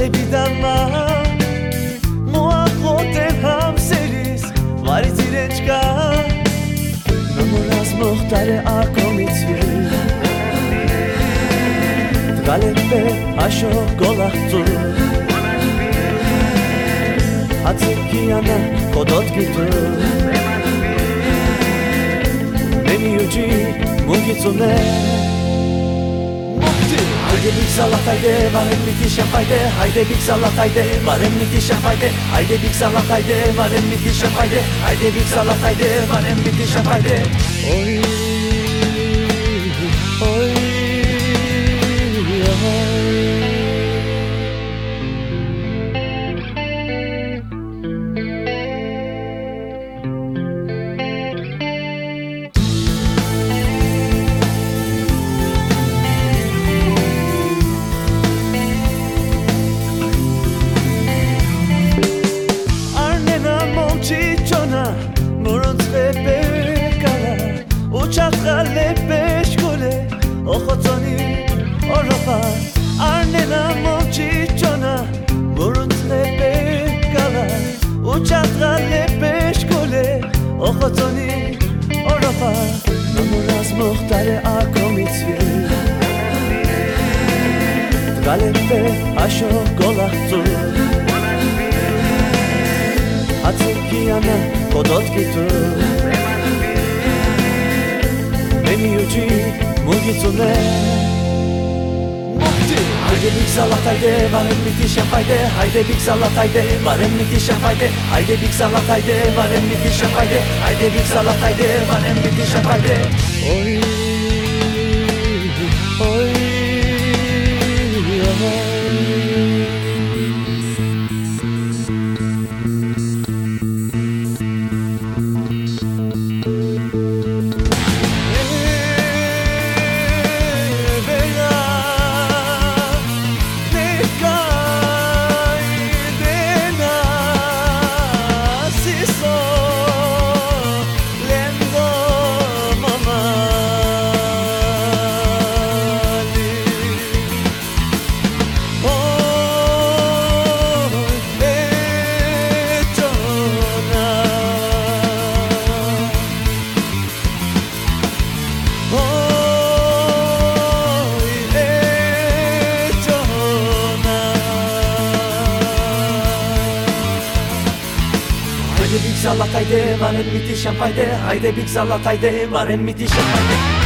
Sole bidama Moachoten hamseris Varit ilençka Namoraz muhtare akomitvi Galepe asho golachtu Hatzikiyana kodot gitu Beni uci mungitsune Haydi. Big salat haydi varem müthiş haydi Haydi big salat haydi varem müthiş haydi Haydi big salat haydi varem müthiş haydi Haydi big salat haydi varem müthiş haydi Oy oy ხალე ბეშკულე ოხოცონი ოროფა არნენა მოჩიჩონა მურუცნებე გალა უჩათ ხალე ბეშკულე ოხოცონი ოროფა ნამურას მოხდარე აკომიცვი გალერფე აშო გოლახწუ აციკიანა კოდოტკიტუ Hatzikiyana kodot gitu Beni uci mugitsune Haydi big salat haydi. Varem müthiş haydi Haydi big salat haydi. Varem müthiş haydi Haydi big salat haydi. Varem müthiş haydi Haydi big salat haydi. Varem müthiş haydi Oy oy oy Oy Haydi big salat haydi var en müthiş haydi Haydi big salat haydi var en müthiş haydi